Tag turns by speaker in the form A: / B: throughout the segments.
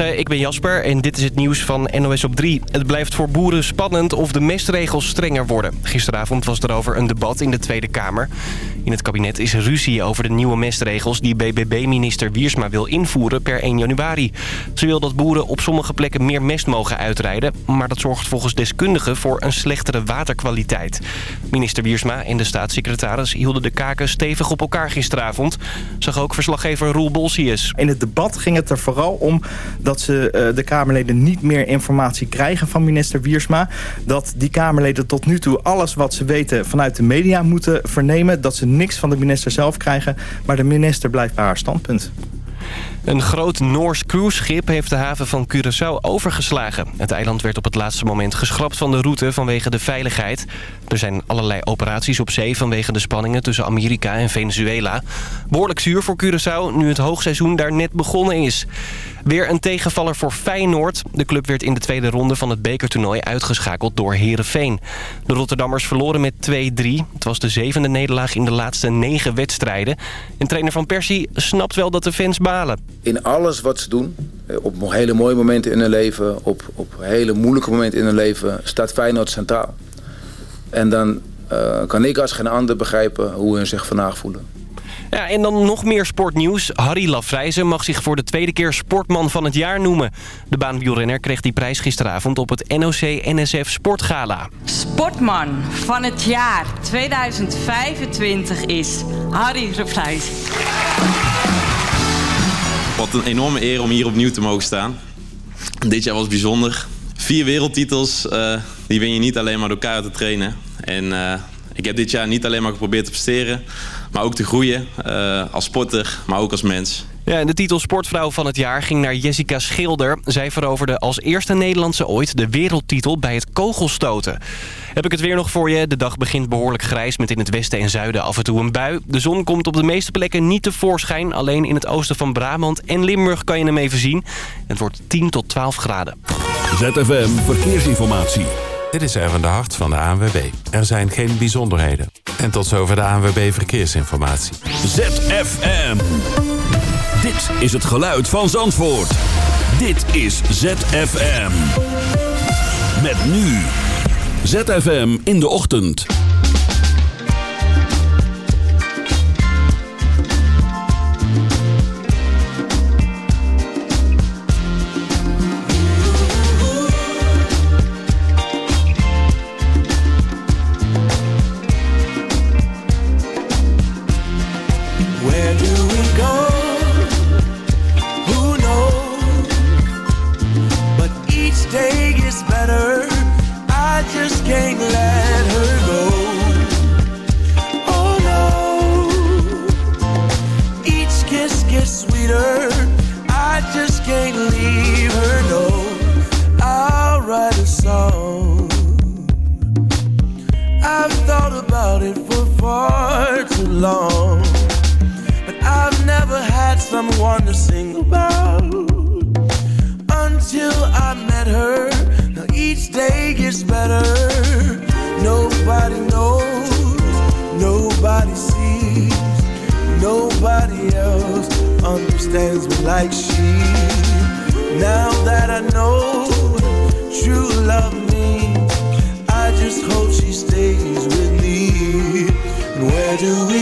A: Ik ben Jasper en dit is het nieuws van NOS op 3. Het blijft voor boeren spannend of de mestregels strenger worden. Gisteravond was erover een debat in de Tweede Kamer. In het kabinet is ruzie over de nieuwe mestregels... die BBB-minister Wiersma wil invoeren per 1 januari. Ze wil dat boeren op sommige plekken meer mest mogen uitrijden... maar dat zorgt volgens deskundigen voor een slechtere waterkwaliteit. Minister Wiersma en de staatssecretaris hielden de kaken stevig op elkaar gisteravond. Zag ook verslaggever Roel Bolsius.
B: In het debat ging het er vooral om dat ze, uh, de Kamerleden niet meer informatie krijgen van minister Wiersma. Dat die Kamerleden tot nu toe alles wat ze weten vanuit de media moeten vernemen. Dat ze niks van de minister zelf krijgen. Maar de minister blijft bij haar standpunt.
A: Een groot Noors cruiseschip heeft de haven van Curaçao overgeslagen. Het eiland werd op het laatste moment geschrapt van de route vanwege de veiligheid. Er zijn allerlei operaties op zee vanwege de spanningen tussen Amerika en Venezuela. Behoorlijk zuur voor Curaçao nu het hoogseizoen daar net begonnen is. Weer een tegenvaller voor Feyenoord. De club werd in de tweede ronde van het bekertoernooi uitgeschakeld door Herenveen. De Rotterdammers verloren met 2-3. Het was de zevende nederlaag in de laatste negen wedstrijden. En trainer Van Persie snapt wel dat de fans balen.
C: In alles wat ze doen, eh, op hele mooie momenten in hun leven... op, op hele moeilijke momenten in hun leven, staat Feyenoord centraal. En dan uh, kan ik als geen ander begrijpen hoe hun zich vandaag voelen.
A: Ja, en dan nog meer sportnieuws. Harry Lafrijzen mag zich voor de tweede keer sportman van het jaar noemen. De baanwielrenner kreeg die prijs gisteravond op het NOC-NSF Sportgala.
D: Sportman van het jaar 2025 is Harry Lafrijzen.
E: Wat een enorme eer om hier opnieuw te mogen staan. Dit jaar was bijzonder. Vier wereldtitels, uh, die win je niet alleen maar door elkaar te trainen. En uh, ik heb dit jaar niet alleen maar geprobeerd te presteren... maar ook te groeien uh, als sporter, maar ook als mens.
A: Ja, en de titel Sportvrouw van het jaar ging naar Jessica Schilder. Zij veroverde als eerste Nederlandse ooit de wereldtitel bij het kogelstoten. Heb ik het weer nog voor je. De dag begint behoorlijk grijs met in het westen en zuiden af en toe een bui. De zon komt op de meeste plekken niet tevoorschijn. Alleen in het oosten van Brabant en Limburg kan je hem even zien. Het wordt 10 tot 12 graden.
F: ZFM Verkeersinformatie.
G: Dit is Erwin de Hart van de ANWB. Er zijn geen bijzonderheden. En tot zover de ANWB Verkeersinformatie.
F: ZFM. Dit is het geluid van Zandvoort. Dit is ZFM. Met nu. ZFM in de ochtend.
H: Long. But I've never had someone to sing about until I met her. Now each day gets better. Nobody knows, nobody sees, nobody else understands me like she. Now that I know true love means, I just hope she stays do
I: it.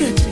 J: good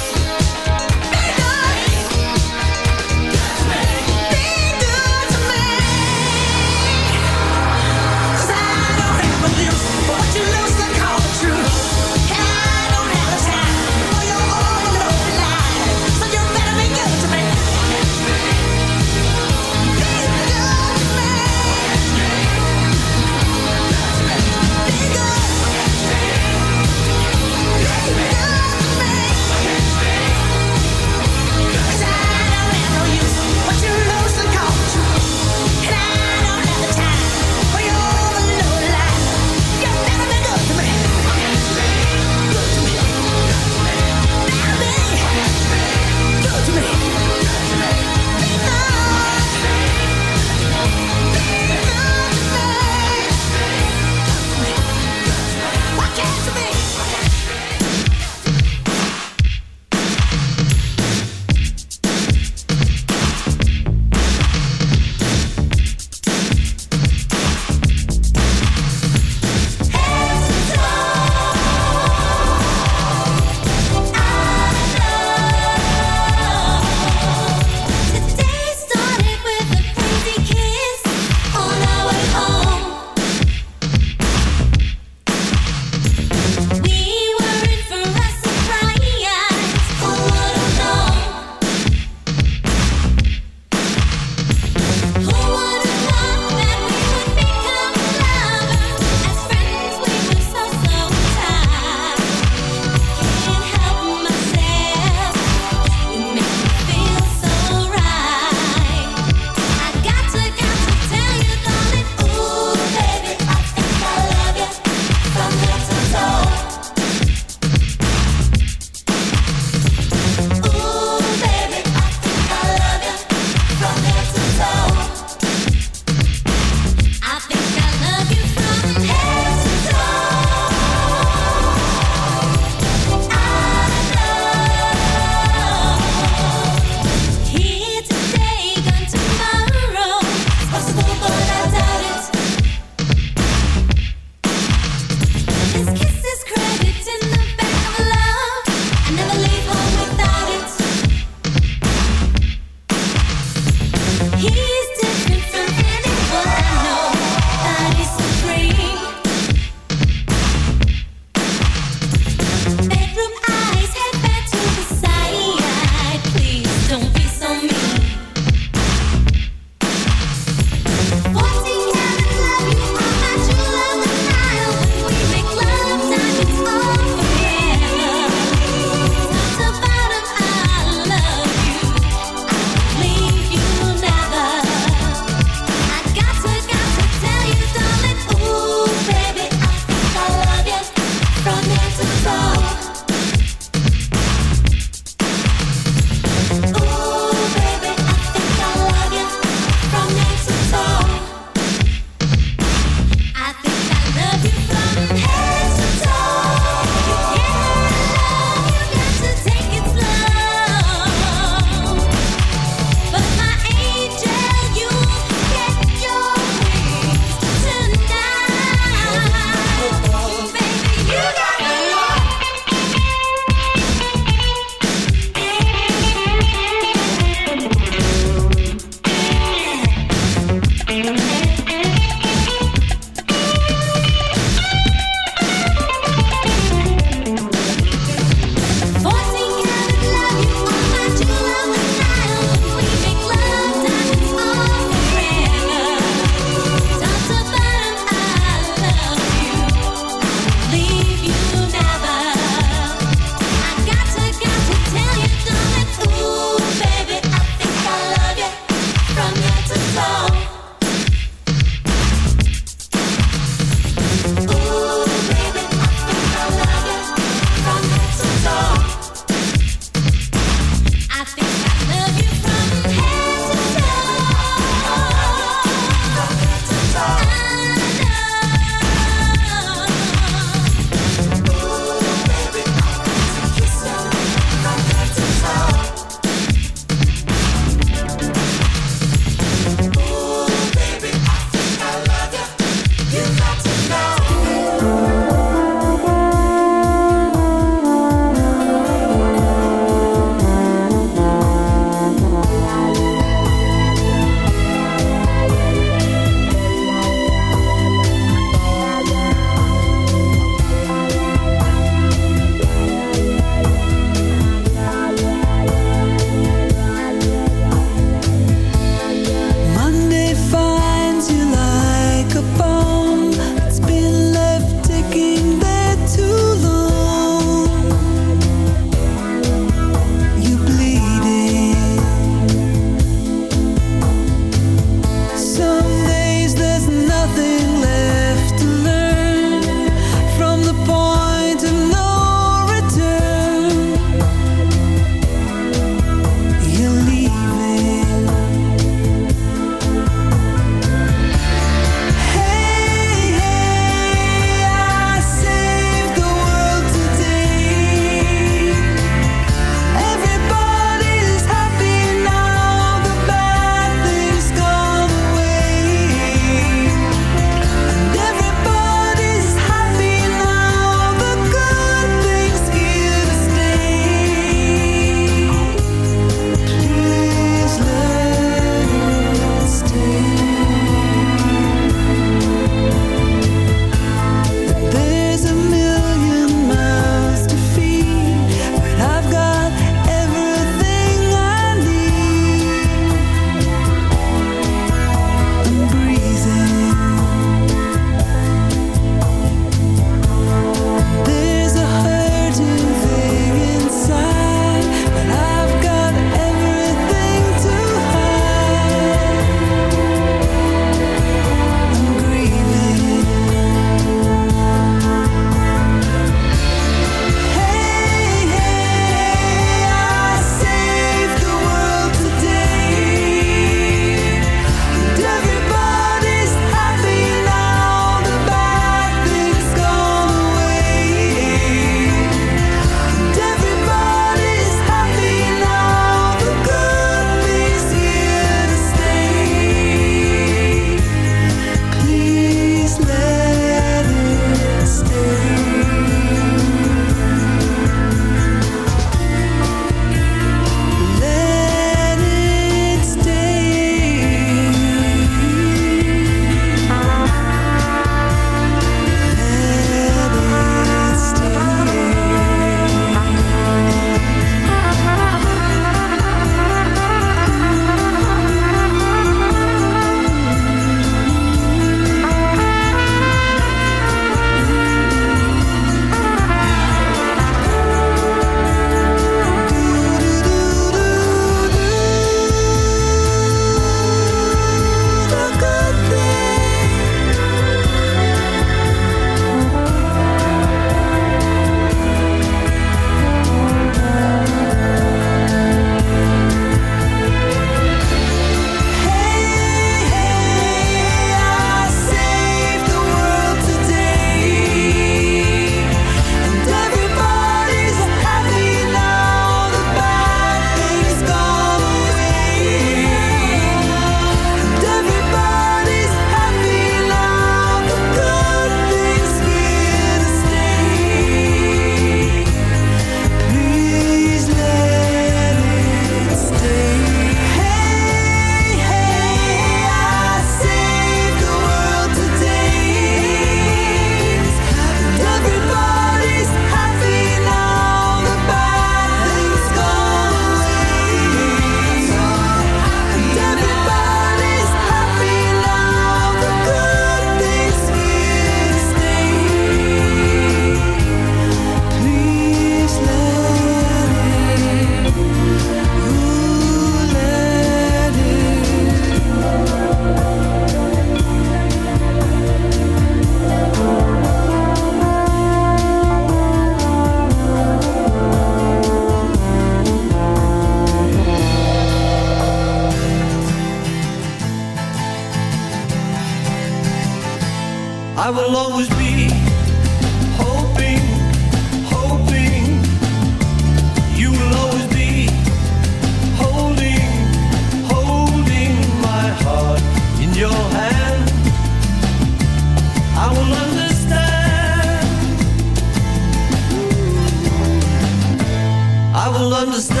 J: understand.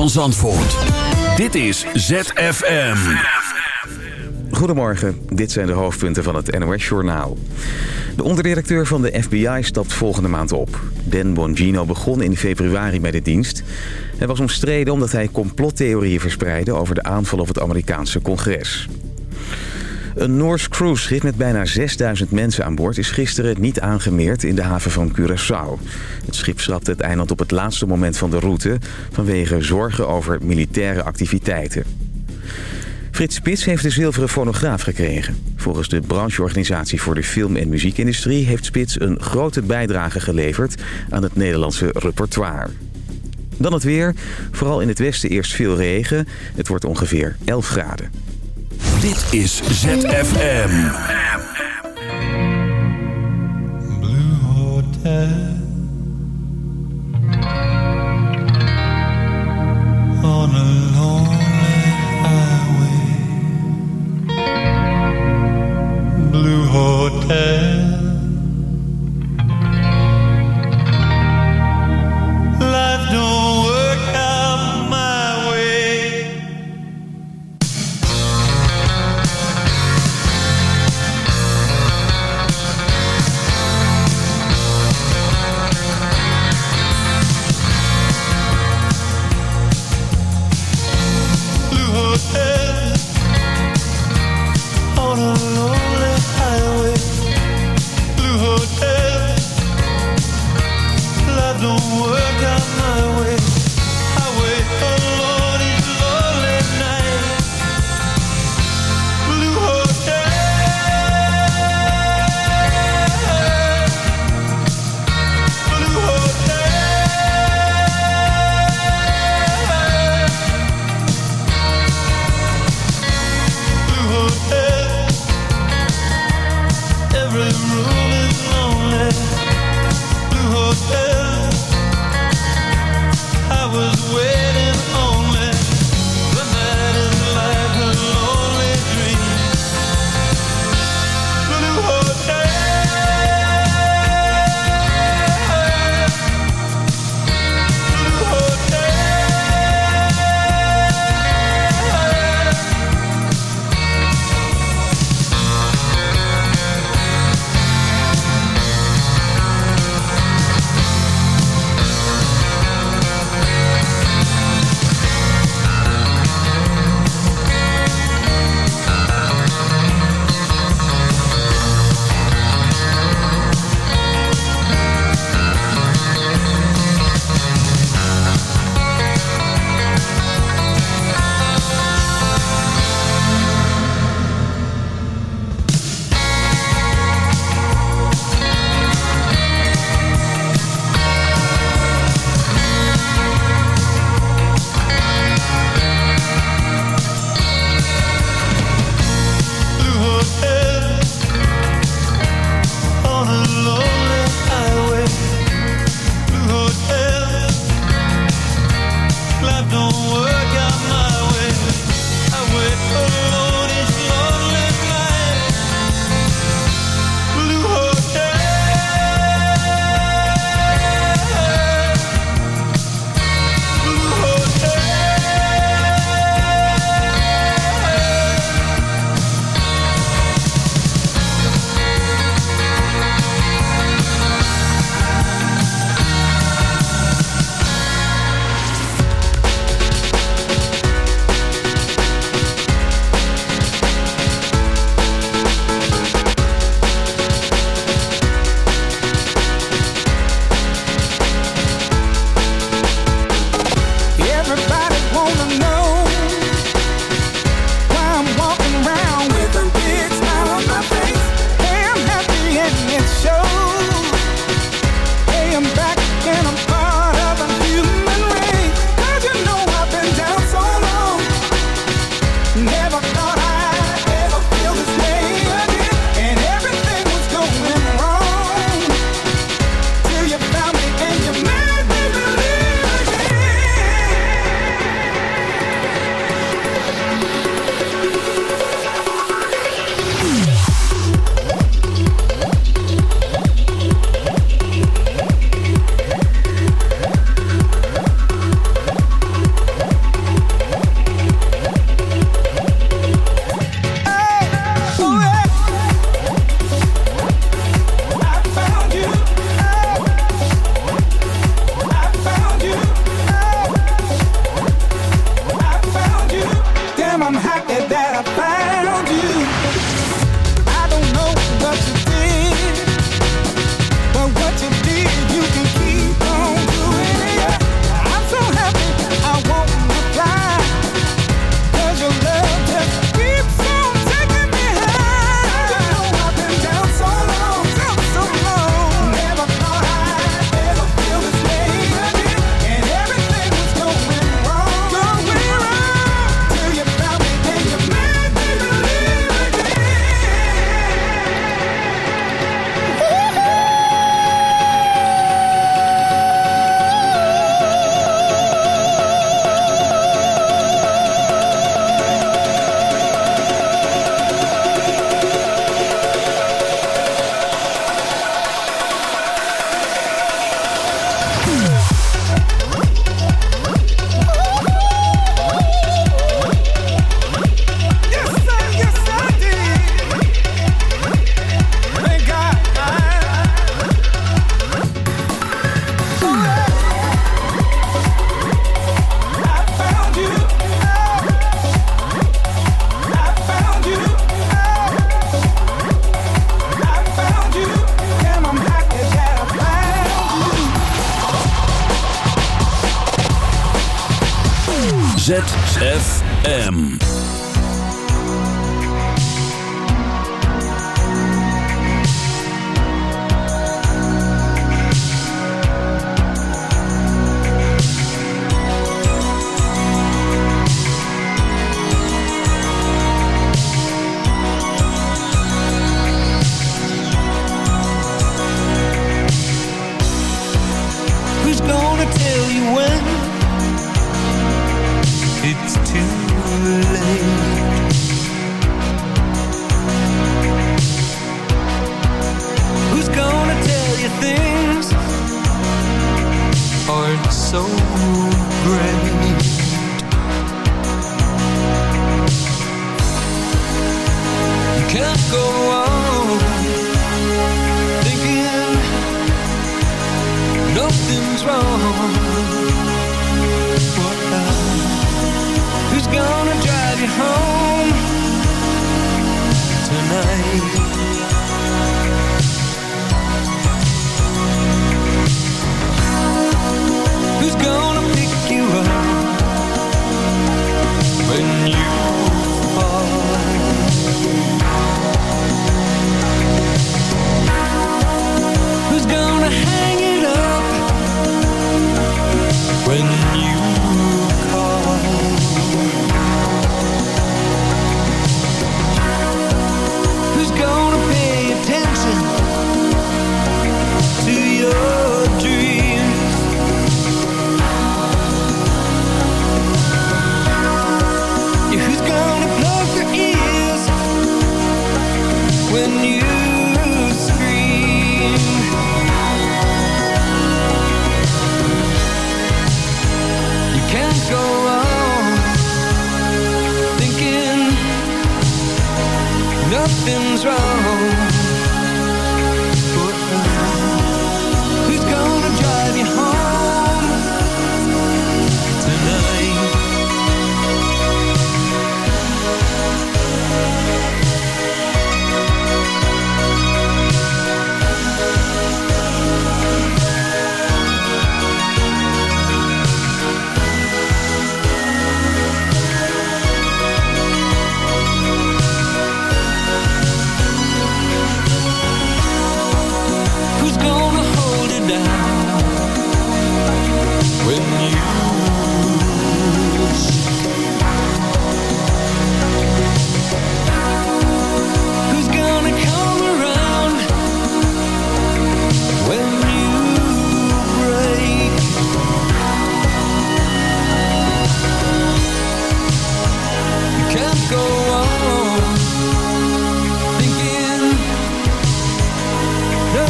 F: Van Zandvoort. Dit is ZFM.
K: Goedemorgen, dit zijn de hoofdpunten van het NOS-journaal. De onderdirecteur van de FBI stapt volgende maand op. Dan Bongino begon in februari bij de dienst. Hij was omstreden omdat hij complottheorieën verspreidde over de aanval op het Amerikaanse congres. Een Noors cruiseschip met bijna 6000 mensen aan boord is gisteren niet aangemeerd in de haven van Curaçao. Het schip schrapte het eiland op het laatste moment van de route vanwege zorgen over militaire activiteiten. Frits Spits heeft de zilveren fonograaf gekregen. Volgens de brancheorganisatie voor de film- en muziekindustrie... heeft Spits een grote bijdrage geleverd aan het Nederlandse repertoire. Dan het weer. Vooral in het westen eerst veel regen. Het wordt ongeveer 11 graden.
F: Dit is ZFM.
I: Blue Hotel.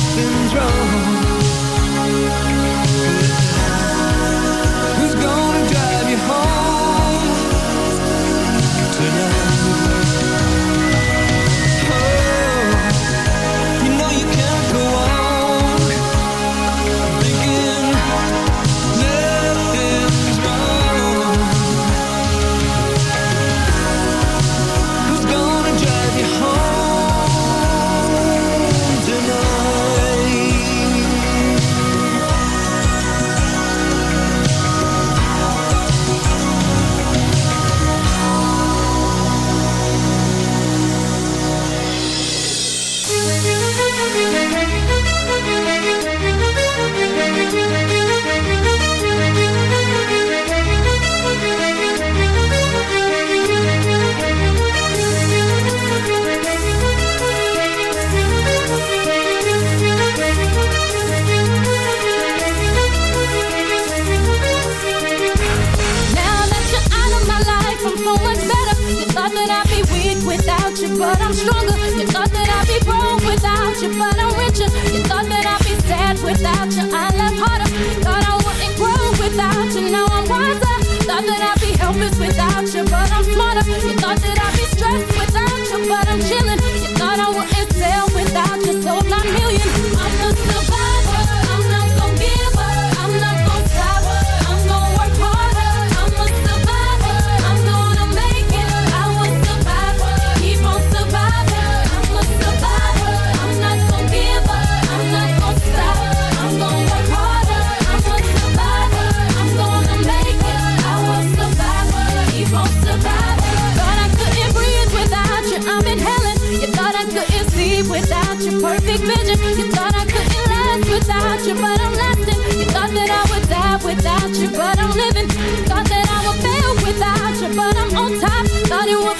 I: Nothing's wrong.
L: without your eyes. perfect vision. You thought I couldn't last without you, but I'm lasting. You thought that I would die without you, but I'm living. You thought that I would fail without you, but I'm on top. Thought it would